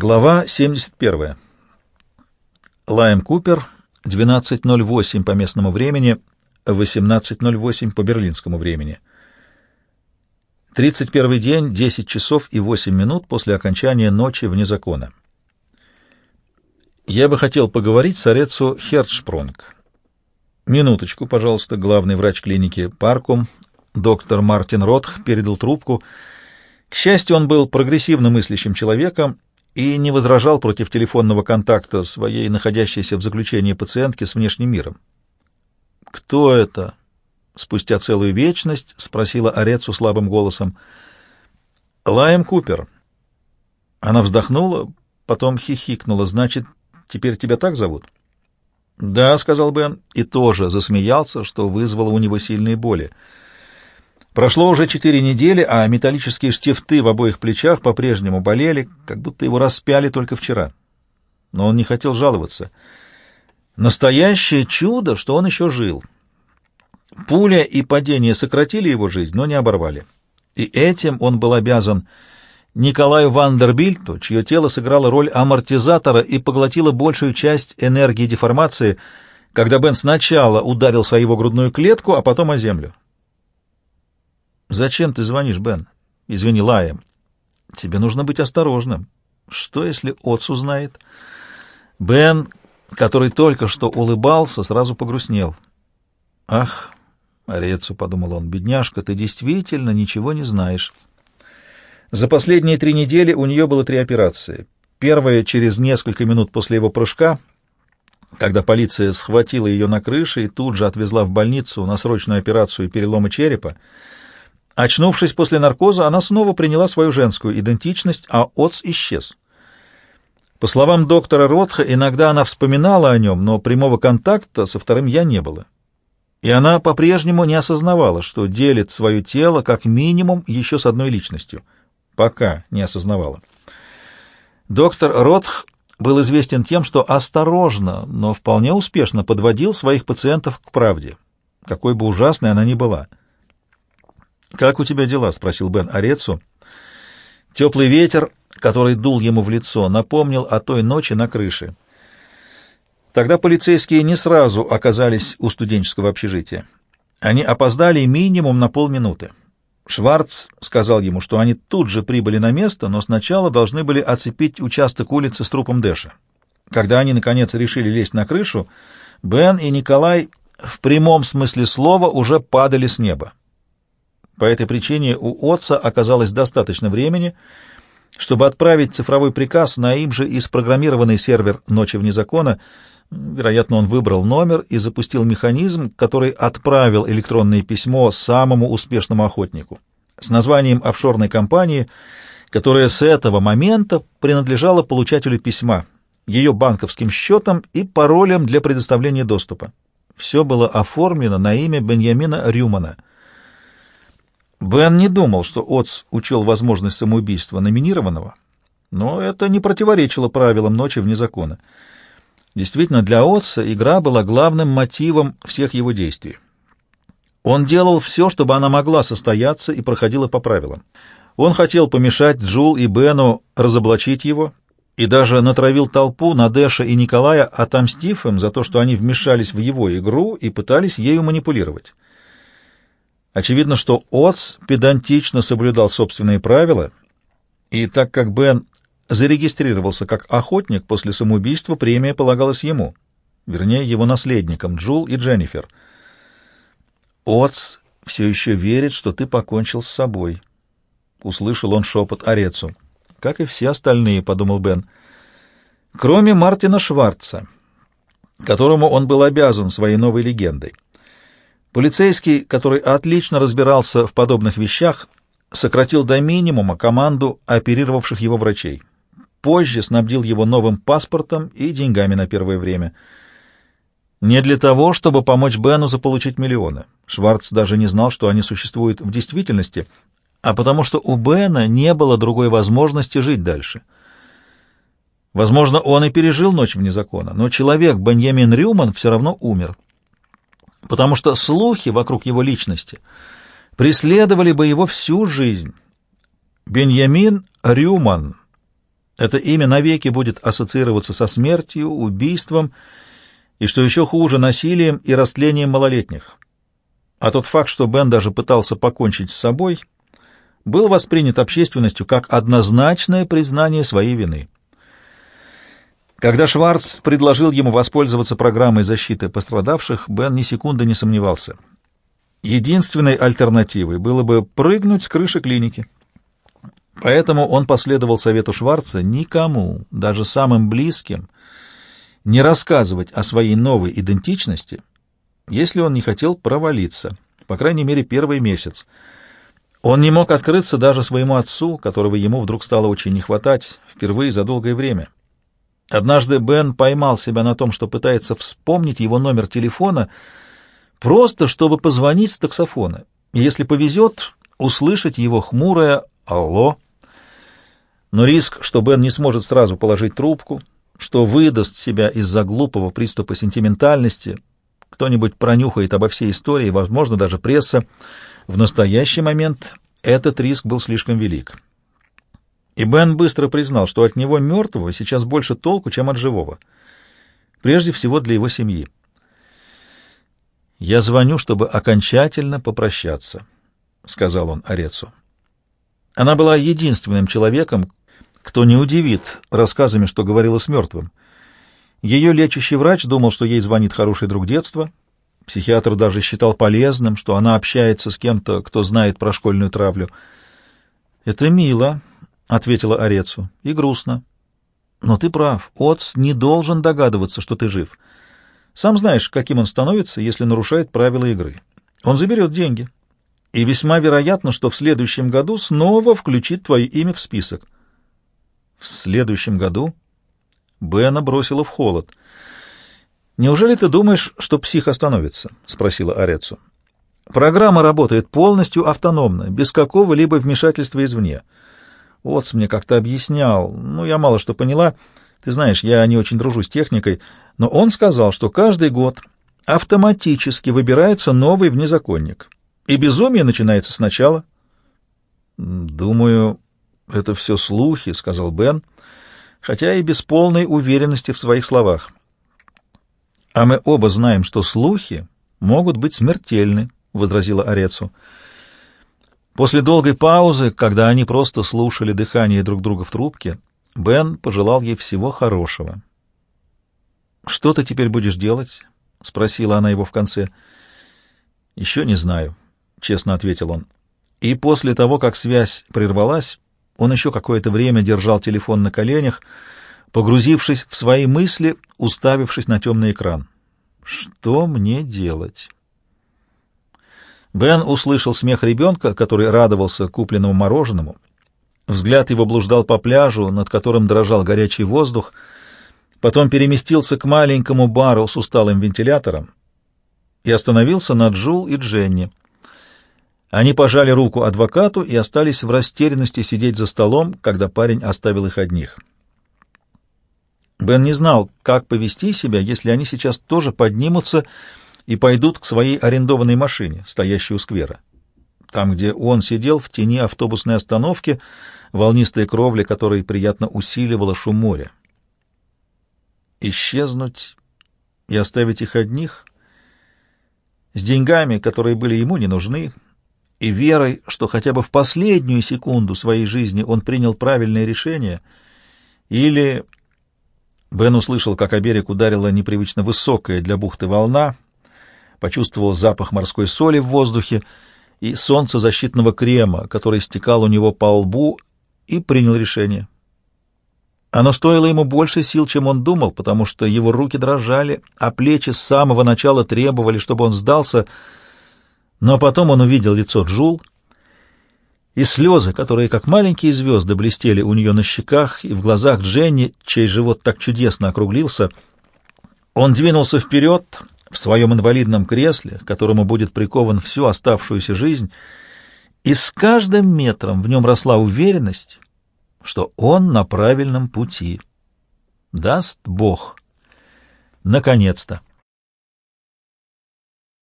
Глава 71. Лайм Купер, 12.08 по местному времени, 18.08 по берлинскому времени. 31 день, 10 часов и 8 минут после окончания ночи вне закона. Я бы хотел поговорить с Орецу Херцшпрунг. Минуточку, пожалуйста, главный врач клиники Паркум, доктор Мартин Ротх, передал трубку. К счастью, он был прогрессивно мыслящим человеком, и не возражал против телефонного контакта своей находящейся в заключении пациентки с внешним миром. «Кто это?» — спустя целую вечность спросила Орецу слабым голосом. «Лайм Купер». Она вздохнула, потом хихикнула. «Значит, теперь тебя так зовут?» «Да», — сказал Бен, и тоже засмеялся, что вызвало у него сильные боли. Прошло уже четыре недели, а металлические штифты в обоих плечах по-прежнему болели, как будто его распяли только вчера. Но он не хотел жаловаться. Настоящее чудо, что он еще жил. Пуля и падение сократили его жизнь, но не оборвали. И этим он был обязан Николаю Вандербильту, чье тело сыграло роль амортизатора и поглотило большую часть энергии деформации, когда Бен сначала ударился о его грудную клетку, а потом о землю. «Зачем ты звонишь, Бен?» «Извини, Лаем. Тебе нужно быть осторожным. Что, если Отц узнает?» Бен, который только что улыбался, сразу погрустнел. «Ах, Орецу», — подумал он, — «бедняжка, ты действительно ничего не знаешь». За последние три недели у нее было три операции. Первая через несколько минут после его прыжка, когда полиция схватила ее на крыше и тут же отвезла в больницу на срочную операцию перелома черепа, Очнувшись после наркоза, она снова приняла свою женскую идентичность, а Отц исчез. По словам доктора Ротха, иногда она вспоминала о нем, но прямого контакта со вторым «я» не было. И она по-прежнему не осознавала, что делит свое тело как минимум еще с одной личностью. Пока не осознавала. Доктор Ротх был известен тем, что осторожно, но вполне успешно подводил своих пациентов к правде, какой бы ужасной она ни была. «Как у тебя дела?» — спросил Бен Орецу. Теплый ветер, который дул ему в лицо, напомнил о той ночи на крыше. Тогда полицейские не сразу оказались у студенческого общежития. Они опоздали минимум на полминуты. Шварц сказал ему, что они тут же прибыли на место, но сначала должны были оцепить участок улицы с трупом Дэша. Когда они, наконец, решили лезть на крышу, Бен и Николай в прямом смысле слова уже падали с неба. По этой причине у отца оказалось достаточно времени, чтобы отправить цифровой приказ на им же и спрограммированный сервер «Ночи вне закона». Вероятно, он выбрал номер и запустил механизм, который отправил электронное письмо самому успешному охотнику с названием офшорной компании, которая с этого момента принадлежала получателю письма, ее банковским счетом и паролем для предоставления доступа. Все было оформлено на имя Беньямина Рюмана — Бен не думал, что Отц учел возможность самоубийства номинированного, но это не противоречило правилам ночи вне закона. Действительно, для Отца игра была главным мотивом всех его действий. Он делал все, чтобы она могла состояться и проходила по правилам. Он хотел помешать Джул и Бену разоблачить его и даже натравил толпу на Дэша и Николая, отомстив им за то, что они вмешались в его игру и пытались ею манипулировать. Очевидно, что Отс педантично соблюдал собственные правила, и так как Бен зарегистрировался как охотник после самоубийства, премия полагалась ему, вернее, его наследникам, Джул и Дженнифер. «Отс все еще верит, что ты покончил с собой», — услышал он шепот Орецу. «Как и все остальные», — подумал Бен. «Кроме Мартина Шварца, которому он был обязан своей новой легендой». Полицейский, который отлично разбирался в подобных вещах, сократил до минимума команду оперировавших его врачей. Позже снабдил его новым паспортом и деньгами на первое время. Не для того, чтобы помочь Бену заполучить миллионы. Шварц даже не знал, что они существуют в действительности, а потому что у Бена не было другой возможности жить дальше. Возможно, он и пережил ночь вне закона, но человек Беньямин Рюман все равно умер потому что слухи вокруг его личности преследовали бы его всю жизнь. Беньямин Рюман. Это имя навеки будет ассоциироваться со смертью, убийством и, что еще хуже, насилием и растлением малолетних. А тот факт, что Бен даже пытался покончить с собой, был воспринят общественностью как однозначное признание своей вины. Когда Шварц предложил ему воспользоваться программой защиты пострадавших, Бен ни секунды не сомневался. Единственной альтернативой было бы прыгнуть с крыши клиники. Поэтому он последовал совету Шварца никому, даже самым близким, не рассказывать о своей новой идентичности, если он не хотел провалиться, по крайней мере, первый месяц. Он не мог открыться даже своему отцу, которого ему вдруг стало очень не хватать впервые за долгое время. Однажды Бен поймал себя на том, что пытается вспомнить его номер телефона, просто чтобы позвонить с таксофона, и, если повезет, услышать его хмурое «Алло». Но риск, что Бен не сможет сразу положить трубку, что выдаст себя из-за глупого приступа сентиментальности, кто-нибудь пронюхает обо всей истории, возможно, даже пресса, в настоящий момент этот риск был слишком велик. И Бен быстро признал, что от него мертвого сейчас больше толку, чем от живого. Прежде всего для его семьи. «Я звоню, чтобы окончательно попрощаться», — сказал он Орецу. Она была единственным человеком, кто не удивит рассказами, что говорила с мертвым. Ее лечащий врач думал, что ей звонит хороший друг детства. Психиатр даже считал полезным, что она общается с кем-то, кто знает про школьную травлю. «Это мило», — ответила Орецу, — «и грустно». «Но ты прав, Отц не должен догадываться, что ты жив. Сам знаешь, каким он становится, если нарушает правила игры. Он заберет деньги. И весьма вероятно, что в следующем году снова включит твое имя в список». В следующем году Бена бросила в холод. «Неужели ты думаешь, что псих остановится?» — спросила Арецу. «Программа работает полностью автономно, без какого-либо вмешательства извне. Отц мне как-то объяснял, ну, я мало что поняла. Ты знаешь, я не очень дружу с техникой, но он сказал, что каждый год автоматически выбирается новый внезаконник, и безумие начинается сначала». «Думаю, «Это все слухи», — сказал Бен, хотя и без полной уверенности в своих словах. «А мы оба знаем, что слухи могут быть смертельны», — возразила Орецу. После долгой паузы, когда они просто слушали дыхание друг друга в трубке, Бен пожелал ей всего хорошего. «Что ты теперь будешь делать?» — спросила она его в конце. «Еще не знаю», — честно ответил он. И после того, как связь прервалась, он еще какое-то время держал телефон на коленях, погрузившись в свои мысли, уставившись на темный экран. «Что мне делать?» Бен услышал смех ребенка, который радовался купленному мороженому. Взгляд его блуждал по пляжу, над которым дрожал горячий воздух, потом переместился к маленькому бару с усталым вентилятором и остановился над Джул и Дженни — они пожали руку адвокату и остались в растерянности сидеть за столом, когда парень оставил их одних. Бен не знал, как повести себя, если они сейчас тоже поднимутся и пойдут к своей арендованной машине, стоящей у сквера. Там, где он сидел в тени автобусной остановки, волнистая кровля которой приятно усиливала шум моря. Исчезнуть и оставить их одних с деньгами, которые были ему не нужны, и верой, что хотя бы в последнюю секунду своей жизни он принял правильное решение, или... Бен услышал, как о берег ударила непривычно высокая для бухты волна, почувствовал запах морской соли в воздухе и солнцезащитного крема, который стекал у него по лбу, и принял решение. Оно стоило ему больше сил, чем он думал, потому что его руки дрожали, а плечи с самого начала требовали, чтобы он сдался — но потом он увидел лицо Джул, и слезы, которые, как маленькие звезды, блестели у нее на щеках и в глазах Дженни, чей живот так чудесно округлился. Он двинулся вперед в своем инвалидном кресле, к которому будет прикован всю оставшуюся жизнь, и с каждым метром в нем росла уверенность, что он на правильном пути. Даст Бог. Наконец-то.